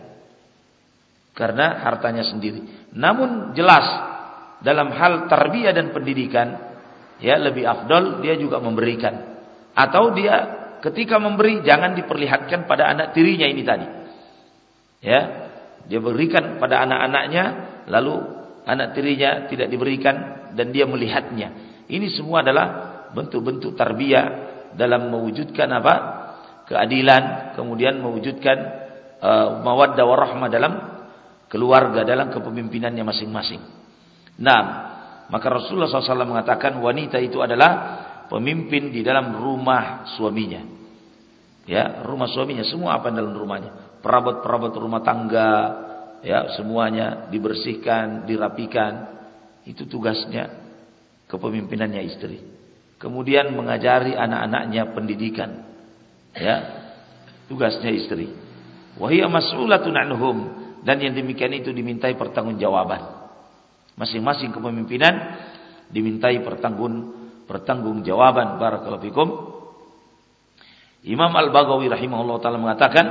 Karena hartanya sendiri. Namun jelas. Dalam hal tarbiyah dan pendidikan. Ya lebih afdol dia juga memberikan atau dia ketika memberi jangan diperlihatkan pada anak tirinya ini tadi. Ya, dia berikan pada anak-anaknya lalu anak tirinya tidak diberikan dan dia melihatnya. Ini semua adalah bentuk-bentuk tarbiyah dalam mewujudkan apa? keadilan, kemudian mewujudkan uh, mawaddah warahmah dalam keluarga dalam kepemimpinannya masing-masing. Nah, maka Rasulullah SAW mengatakan wanita itu adalah pemimpin di dalam rumah suaminya. Ya, rumah suaminya semua apa dalam rumahnya? Perabot-perabot rumah tangga, ya, semuanya dibersihkan, dirapikan. Itu tugasnya kepemimpinannya istri. Kemudian mengajari anak-anaknya pendidikan. Ya, tugasnya istri. Wahia mas'ulatun anhum dan yang demikian itu dimintai pertanggungjawaban. Masing-masing kepemimpinan dimintai pertanggung pertanggungjawaban. Barakallahu fikum. Imam Al-Baghawi rahimahullah taala mengatakan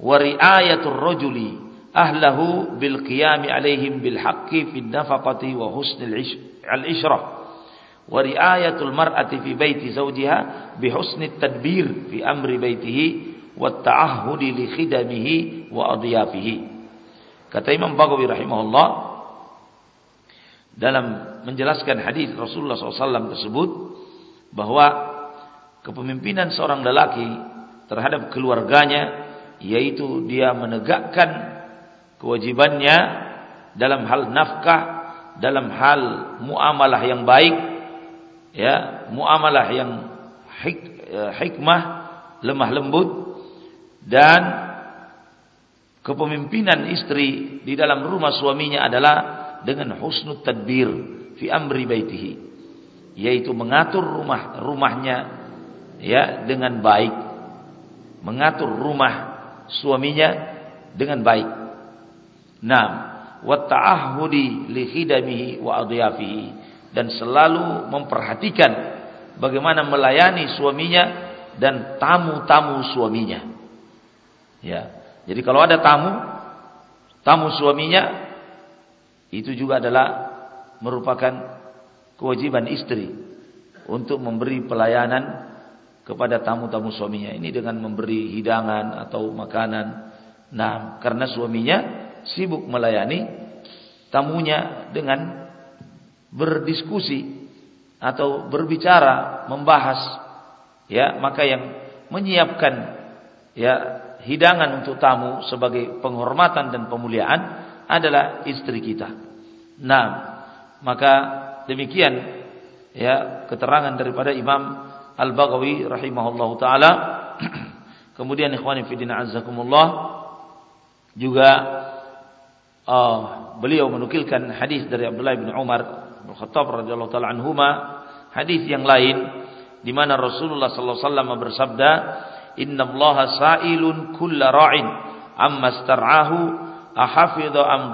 wa ri'ayatur rajuli ahlahu bil qiyam alaihim bil haqqi fi nafaqati wa husnil al-ishrah wa ri'ayatul mar'ati fi baiti zawjiha bi husnit tadbir fi amri baitihi li kata Imam Baghawi rahimahullah dalam menjelaskan hadis Rasulullah SAW tersebut bahwa kepemimpinan seorang lelaki terhadap keluarganya yaitu dia menegakkan kewajibannya dalam hal nafkah, dalam hal muamalah yang baik, ya, muamalah yang hik, ya, hikmah, lemah lembut dan kepemimpinan istri di dalam rumah suaminya adalah dengan husnul tadbir fi amri baitihi yaitu mengatur rumah rumahnya ya dengan baik. Mengatur rumah suaminya dengan baik. Nah wa ta'ahudi li khidamihi wa adyafihi. Dan selalu memperhatikan bagaimana melayani suaminya dan tamu-tamu suaminya ya jadi kalau ada tamu tamu suaminya itu juga adalah merupakan kewajiban istri untuk memberi pelayanan kepada tamu-tamu suaminya ini dengan memberi hidangan atau makanan. Nah, karena suaminya sibuk melayani tamunya dengan berdiskusi atau berbicara, membahas ya, maka yang menyiapkan ya hidangan untuk tamu sebagai penghormatan dan pemuliaan adalah istri kita. Nah, maka demikian ya keterangan daripada Imam Al-Baghawi rahimahullahu taala. Kemudian ikhwani fillah azzakumullah juga uh, beliau menukilkan hadis dari Abdullah bin Umar bin Khattab radhiyallahu taala anhuma, hadis yang lain di mana Rasulullah sallallahu alaihi wasallam bersabda, "Inna Allah sa'ilun kulla ra'in amma star'ahu ahafidha am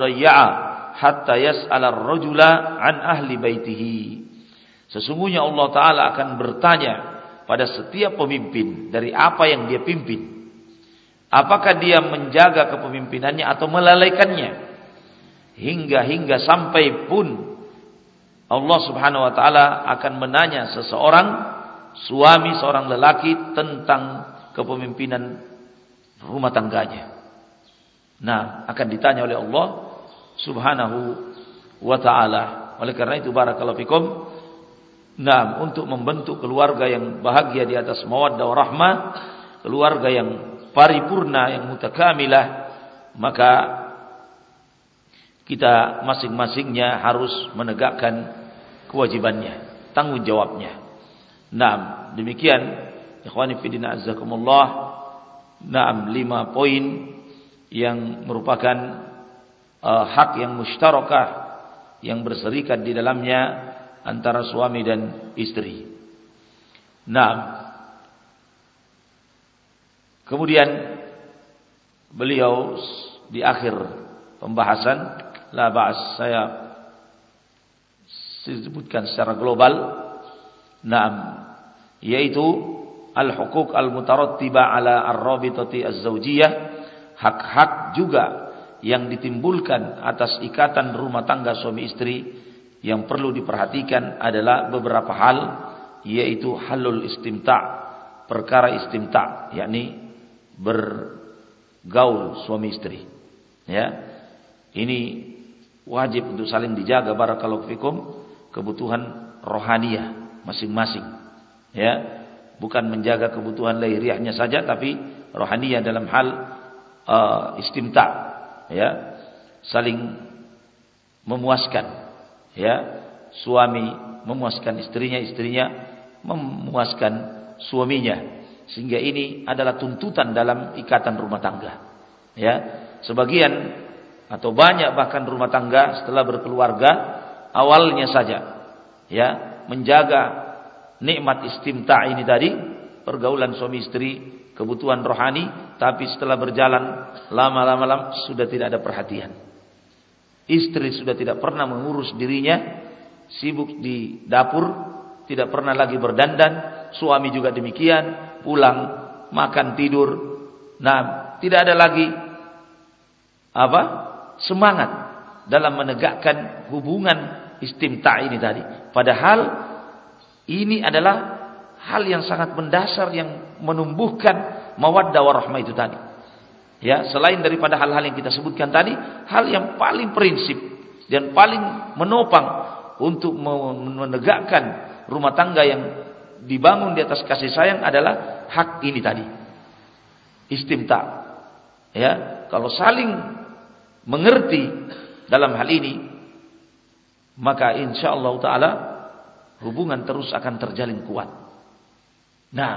hatta yas'ala ar-rajula an ahli baitihi." Sesungguhnya Allah taala akan bertanya pada setiap pemimpin dari apa yang dia pimpin. Apakah dia menjaga kepemimpinannya atau melalaikannya? Hingga-hingga sampai pun Allah subhanahu wa ta'ala akan menanya seseorang, suami seorang lelaki tentang kepemimpinan rumah tangganya. Nah, akan ditanya oleh Allah subhanahu wa ta'ala. Oleh karena itu, barakallahu fikum, Nah, untuk membentuk keluarga yang bahagia di atas mawaddah warahmah, keluarga yang paripurna, yang mutakamilah, maka kita masing-masingnya harus menegakkan kewajibannya, tanggung jawabnya. Nah, demikian ikhwani fillah azzakumullah. Naam lima poin yang merupakan uh, hak yang mustarakah yang berserikat di dalamnya antara suami dan istri. Nah, kemudian beliau di akhir pembahasan la ba'as saya sebutkan secara global Naam yaitu al-hukuk al-mutarattiba ala ar-rabitati az-zawjiyah hak-hak juga yang ditimbulkan atas ikatan rumah tangga suami istri yang perlu diperhatikan adalah beberapa hal yaitu halul istimta perkara istimta yakni bergaul suami istri. Ya. Ini wajib untuk saling dijaga barakallahu fikum kebutuhan rohaniah masing-masing. Ya bukan menjaga kebutuhan lahiriahnya saja tapi rohaniah dalam hal uh, istimta ya. Saling memuaskan ya. Suami memuaskan istrinya istrinya memuaskan suaminya. Sehingga ini adalah tuntutan dalam ikatan rumah tangga ya. Sebagian atau banyak bahkan rumah tangga setelah berkeluarga awalnya saja ya menjaga nikmat istimta ini tadi pergaulan suami istri kebutuhan rohani tapi setelah berjalan lama-lama sudah tidak ada perhatian Istri sudah tidak pernah mengurus dirinya, sibuk di dapur, tidak pernah lagi berdandan, suami juga demikian, pulang, makan, tidur. Nah, tidak ada lagi apa? semangat dalam menegakkan hubungan istimta ini tadi. Padahal ini adalah hal yang sangat mendasar yang menumbuhkan mawaddah warahmah itu tadi. Ya, selain daripada hal-hal yang kita sebutkan tadi, hal yang paling prinsip dan paling menopang untuk menegakkan rumah tangga yang dibangun di atas kasih sayang adalah hak ini tadi. Istimta. Ya, kalau saling mengerti dalam hal ini, maka insya Allah taala hubungan terus akan terjalin kuat. Nah,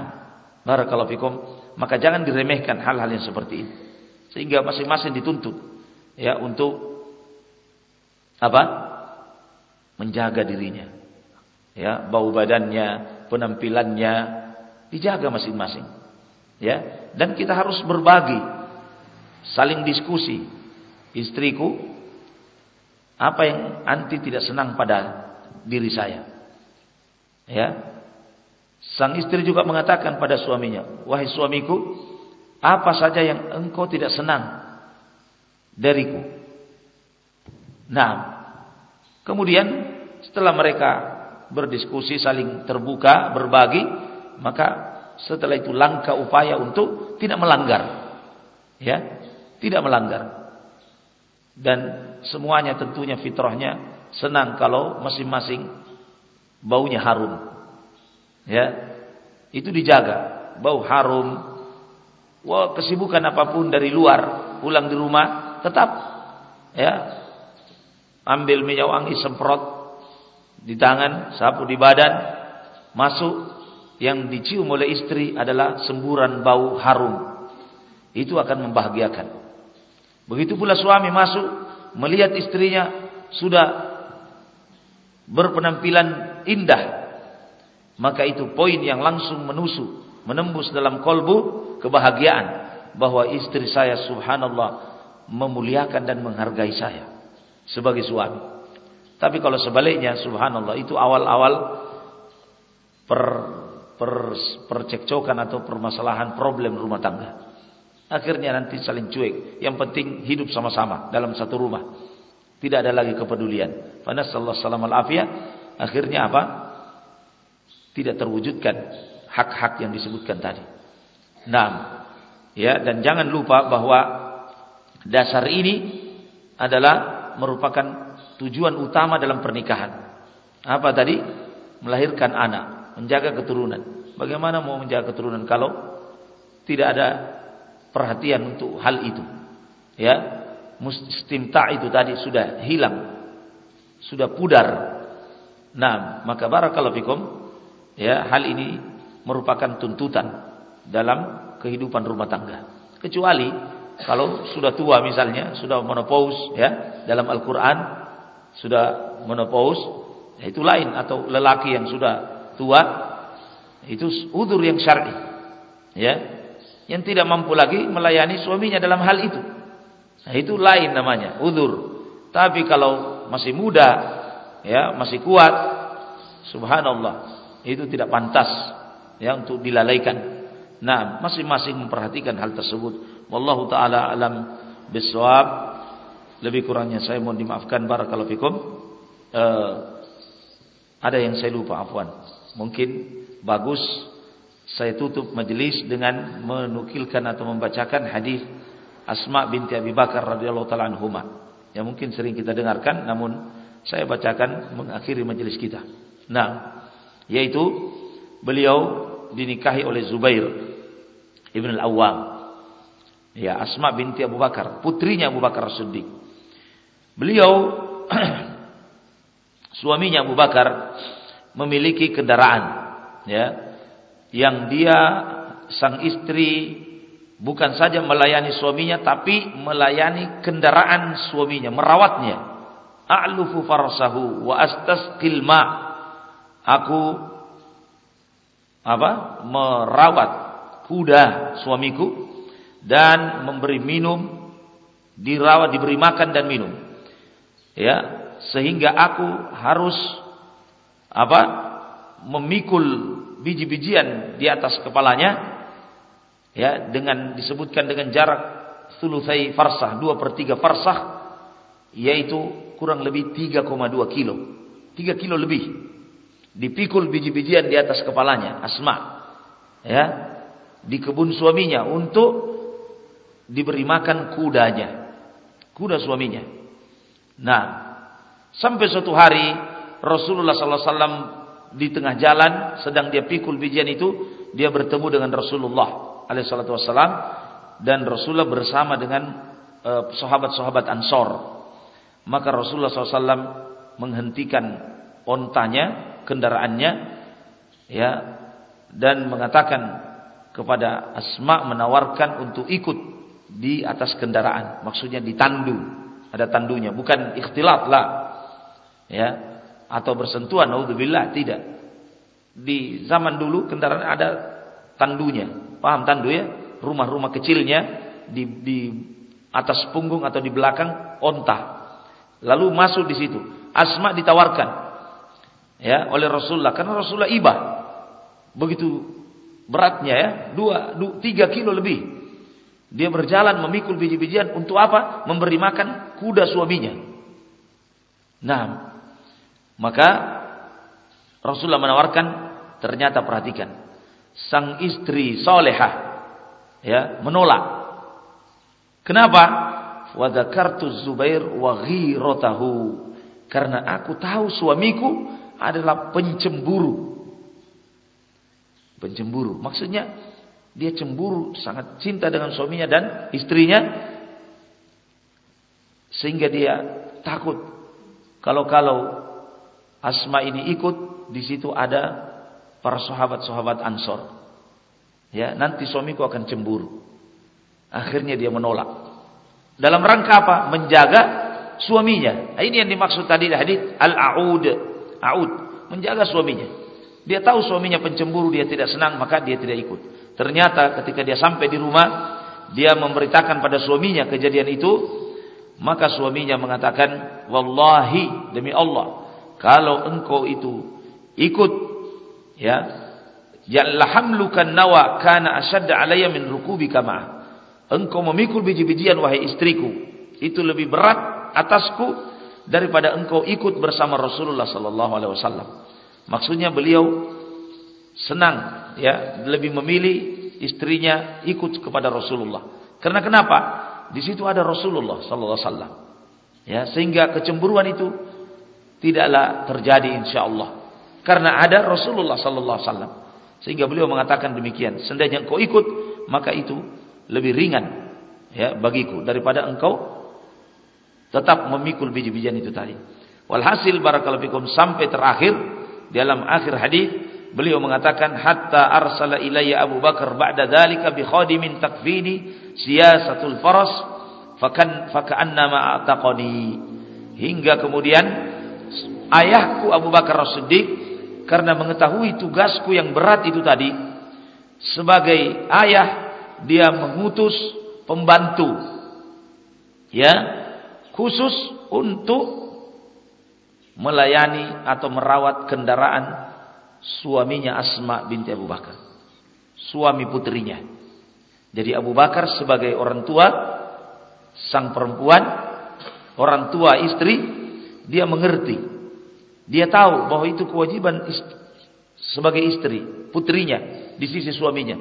barakallahu fikum, maka jangan diremehkan hal-hal yang seperti ini. Sehingga masing-masing dituntut ya untuk apa? Menjaga dirinya. Ya, bau badannya, penampilannya dijaga masing-masing. Ya, dan kita harus berbagi, saling diskusi. Istriku apa yang anti tidak senang pada diri saya? Ya. Sang istri juga mengatakan pada suaminya, "Wahai suamiku, apa saja yang engkau tidak senang dariku. Nah, kemudian setelah mereka berdiskusi saling terbuka, berbagi, maka setelah itu langkah upaya untuk tidak melanggar. Ya, tidak melanggar. Dan semuanya tentunya fitrahnya senang kalau masing-masing baunya harum. Ya. Itu dijaga, bau harum. Wah, kesibukan apa pun dari luar, pulang di rumah tetap ya ambil minyak wangi semprot di tangan, sapu di badan, masuk yang dicium oleh istri adalah semburan bau harum. Itu akan membahagiakan. Begitu pula suami masuk melihat istrinya sudah berpenampilan indah. Maka itu poin yang langsung menusuk, menembus dalam kolbu kebahagiaan bahwa istri saya subhanallah memuliakan dan menghargai saya sebagai suami. Tapi kalau sebaliknya subhanallah itu awal-awal per, per percekcokan atau permasalahan problem rumah tangga. Akhirnya nanti saling cuek. Yang penting hidup sama-sama dalam satu rumah. Tidak ada lagi kepedulian. Fanasallahu salam al afiyah. Akhirnya apa? Tidak terwujudkan hak-hak yang disebutkan tadi. Nah, ya dan jangan lupa bahwa dasar ini adalah merupakan tujuan utama dalam pernikahan. Apa tadi? Melahirkan anak, menjaga keturunan. Bagaimana mau menjaga keturunan kalau tidak ada perhatian untuk hal itu? Ya, mustimta itu tadi sudah hilang, sudah pudar. Nah, maka barakallahu fikum, ya, hal ini merupakan tuntutan dalam kehidupan rumah tangga. Kecuali kalau sudah tua misalnya, sudah menopause ya, dalam Al-Qur'an sudah menopause, ya itu lain atau lelaki yang sudah tua itu udur yang syar'i. Ya. Yang tidak mampu lagi melayani suaminya dalam hal itu. Nah, itu lain namanya, udur. Tapi kalau masih muda, ya, masih kuat, subhanallah, itu tidak pantas ya untuk dilalaikan. Nah, masing-masing memperhatikan hal tersebut. Wallahu taala alam bisawab. Lebih kurangnya saya mohon dimaafkan barakallahu fikum. Uh, ada yang saya lupa afwan. Mungkin bagus saya tutup majelis dengan menukilkan atau membacakan hadis Asma binti Abi Bakar radhiyallahu taala anhuma. Yang mungkin sering kita dengarkan namun saya bacakan mengakhiri majelis kita. Nah, yaitu beliau dinikahi oleh Zubair ibn al-Awwam Ya, Asma binti Abu Bakar, putrinya Abu Bakar Siddiq. Beliau suaminya Abu Bakar memiliki kendaraan ya yang dia sang istri bukan saja melayani suaminya tapi melayani kendaraan suaminya, merawatnya. A'lufu farsahu wa astasqil ma. Aku apa? merawat kuda suamiku dan memberi minum, dirawat, diberi makan dan minum. Ya, sehingga aku harus apa? memikul biji-bijian di atas kepalanya ya dengan disebutkan dengan jarak sulusai farsah 2 per 3 farsah yaitu kurang lebih 3,2 kilo 3 kilo lebih dipikul biji-bijian di atas kepalanya Asma ya di kebun suaminya untuk diberi makan kudanya. Kuda suaminya. Nah, sampai suatu hari Rasulullah SAW di tengah jalan sedang dia pikul bijian itu, dia bertemu dengan Rasulullah SAW dan Rasulullah bersama dengan eh, sahabat-sahabat uh, Ansor. Maka Rasulullah SAW menghentikan ontanya, kendaraannya, ya, dan mengatakan kepada Asma menawarkan untuk ikut di atas kendaraan, maksudnya ditandu, ada tandunya, bukan ikhtilat lah. Ya, atau bersentuhan naudzubillah tidak. Di zaman dulu kendaraan ada tandunya. Paham tandu ya? Rumah-rumah kecilnya di di atas punggung atau di belakang onta. Lalu masuk di situ. Asma ditawarkan ya oleh Rasulullah karena Rasulullah ibah. Begitu beratnya ya, dua, dua tiga kilo lebih. Dia berjalan memikul biji-bijian untuk apa? Memberi makan kuda suaminya. Nah, maka Rasulullah menawarkan ternyata perhatikan sang istri solehah ya menolak. Kenapa? Wa dzakartu Zubair wa ghiratahu. Karena aku tahu suamiku adalah pencemburu. Pencemburu. Maksudnya dia cemburu, sangat cinta dengan suaminya dan istrinya sehingga dia takut kalau-kalau Asma ini ikut di situ ada para sahabat-sahabat Ansor. Ya, nanti suamiku akan cemburu. Akhirnya dia menolak. Dalam rangka apa? Menjaga suaminya. Nah, ini yang dimaksud tadi hadis al-aud. Aud, menjaga suaminya. Dia tahu suaminya pencemburu, dia tidak senang, maka dia tidak ikut. Ternyata ketika dia sampai di rumah, dia memberitakan pada suaminya kejadian itu, maka suaminya mengatakan, "Wallahi demi Allah, kalau engkau itu ikut ya, ya lahamlukan nawa kana asyadda alayya min rukubika ma'ah." Engkau memikul biji-bijian wahai istriku, itu lebih berat atasku daripada engkau ikut bersama Rasulullah sallallahu alaihi wasallam. Maksudnya beliau senang ya lebih memilih istrinya ikut kepada Rasulullah. Karena kenapa? Di situ ada Rasulullah sallallahu alaihi wasallam. Ya, sehingga kecemburuan itu tidaklah terjadi insyaallah. Karena ada Rasulullah sallallahu alaihi wasallam. Sehingga beliau mengatakan demikian, seandainya engkau ikut, maka itu lebih ringan ya bagiku daripada engkau tetap memikul biji-bijian itu tadi. Walhasil barakallahu fikum sampai terakhir dalam akhir hadis Beliau mengatakan hatta arsala ilayya Abu Bakar ba'da dzalika bi khadimin takfini siyasatul faras fakan faka'annama ataqani hingga kemudian ayahku Abu Bakar As-Siddiq karena mengetahui tugasku yang berat itu tadi sebagai ayah dia mengutus pembantu ya khusus untuk melayani atau merawat kendaraan suaminya Asma binti Abu Bakar. Suami putrinya. Jadi Abu Bakar sebagai orang tua sang perempuan, orang tua istri, dia mengerti. Dia tahu bahwa itu kewajiban istri, sebagai istri, putrinya di sisi suaminya.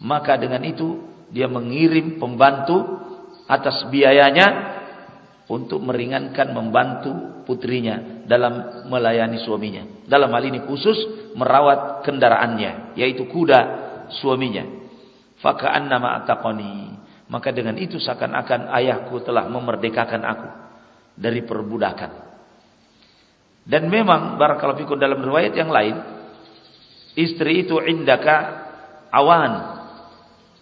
Maka dengan itu dia mengirim pembantu atas biayanya untuk meringankan membantu putrinya dalam melayani suaminya. Dalam hal ini khusus merawat kendaraannya, yaitu kuda suaminya. Faka'annama ataqani. Maka dengan itu seakan-akan ayahku telah memerdekakan aku dari perbudakan. Dan memang barakallahu fikum dalam riwayat yang lain, istri itu indaka awan.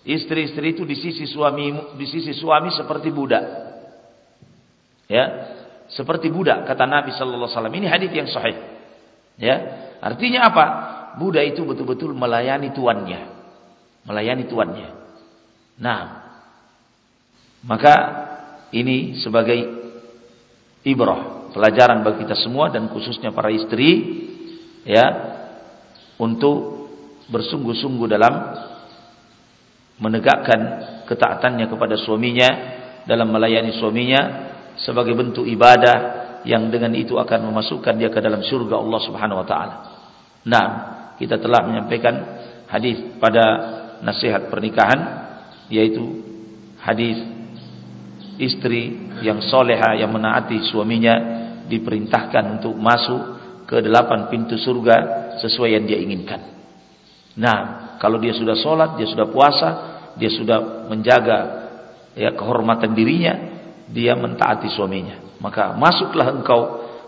Istri-istri itu di sisi suami di sisi suami seperti budak. Ya, seperti budak kata Nabi sallallahu alaihi wasallam. Ini hadis yang sahih. Ya, artinya apa? Budak itu betul-betul melayani tuannya. Melayani tuannya. Nah, maka ini sebagai ibrah, pelajaran bagi kita semua dan khususnya para istri ya untuk bersungguh-sungguh dalam menegakkan ketaatannya kepada suaminya dalam melayani suaminya sebagai bentuk ibadah yang dengan itu akan memasukkan dia ke dalam surga Allah Subhanahu wa taala. Nah, kita telah menyampaikan hadis pada nasihat pernikahan yaitu hadis istri yang soleha yang menaati suaminya diperintahkan untuk masuk ke delapan pintu surga sesuai yang dia inginkan. Nah, kalau dia sudah sholat, dia sudah puasa, dia sudah menjaga ya kehormatan dirinya, dia mentaati suaminya. Maka masuklah engkau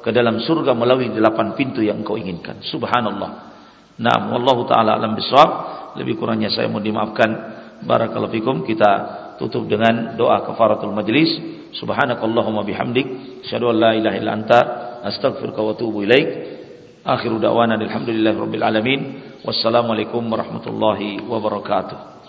ke dalam surga melalui delapan pintu yang engkau inginkan. Subhanallah. Nah, wallahu taala alam bisawab. Lebih kurangnya saya mau dimaafkan. Barakallahu fikum. Kita tutup dengan doa kafaratul majlis. Subhanakallahumma bihamdik, asyhadu an la ilaha illa anta, astaghfiruka wa atubu ilaik. Akhiru da'wana alhamdulillahi rabbil alamin. Wassalamualaikum warahmatullahi wabarakatuh.